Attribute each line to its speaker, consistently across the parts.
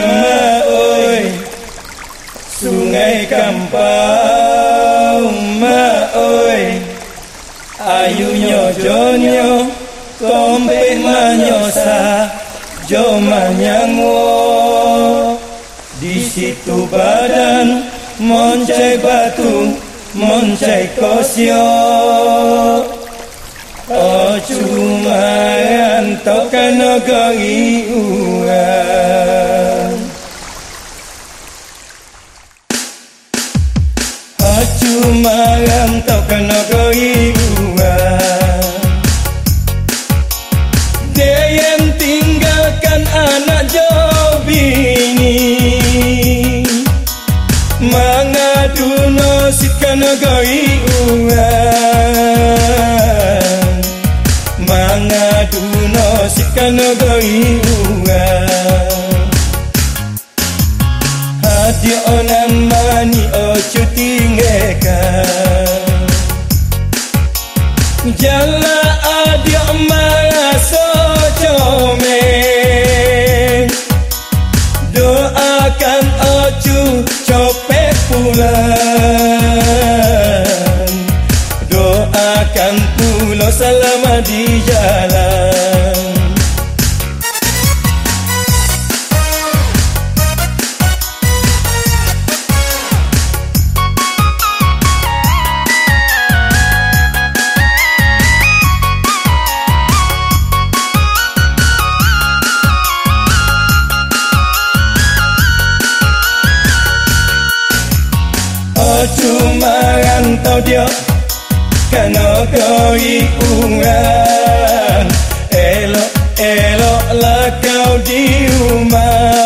Speaker 1: ma ơi sungai kampau ma ơi ayu ayunya jonyo tombe manyosa jo manyango di situ badan moncai batu moncai kosio Oh cuma Takkan negeri urang Hacu malam takkan negeri urang Dia yang tinggalkan anak jauh bini Mengadu nasibkan negeri urang dia nak mani oh, aku tinggalkan. Jalan oh, Doakan pulau selama di jalan. Cuma rantau dia Kano koi ungan Elok elok lah kau di rumah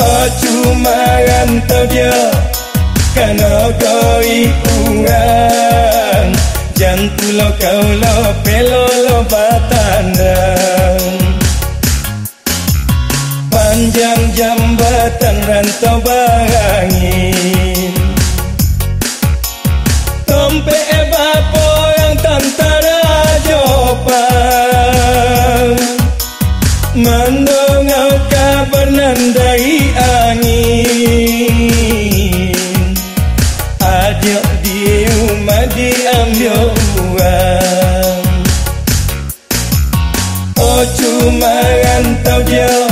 Speaker 1: Oh cuma rantau dia Kano koi ungan Jantulo kau lo pelo lo batanda Panjang jambatan rantau barangin. Tompe ebapo yang tantara jopan Mendongau kabar nandai angin. Adik di rumah diambil uang. Oh cuma rantau dia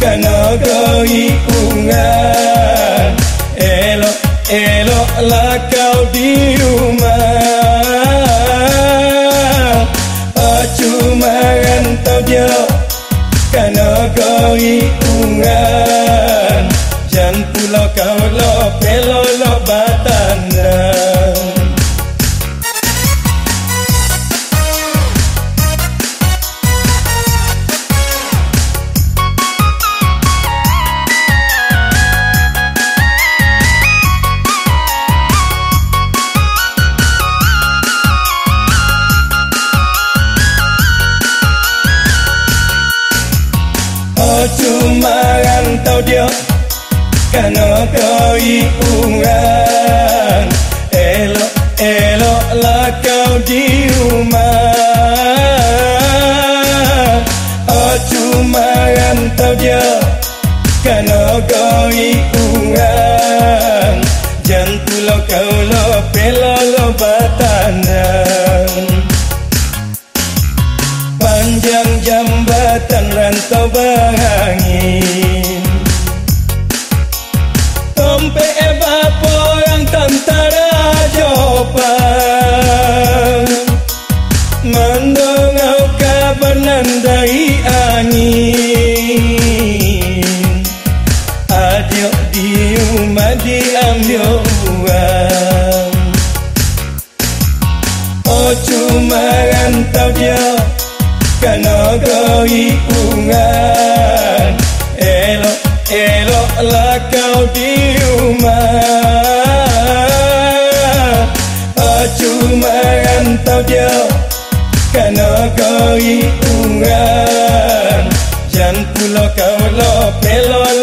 Speaker 1: kana goi ungan Elok elok lah kau di rumah Oh cuma rantau dia Kana goi ungan Jangan pulau kau lo pelo Oh cuma rantau dia. Kano koi ungan Elok elok lah kau di rumah. Oh cuma rantau dia. Kano koi ungan Jangan pulau kau lo jambatan rantau Tompe ebapo yang tantara jopan Mendongau kabar nandai angin. Adik diumah diambil uang. Oh cuma rantau dia. Kano goi ungan Elok elok lah kau di rumah Oh cuma rantau dia Kano goi ungan Jangan pulau kau lo pelo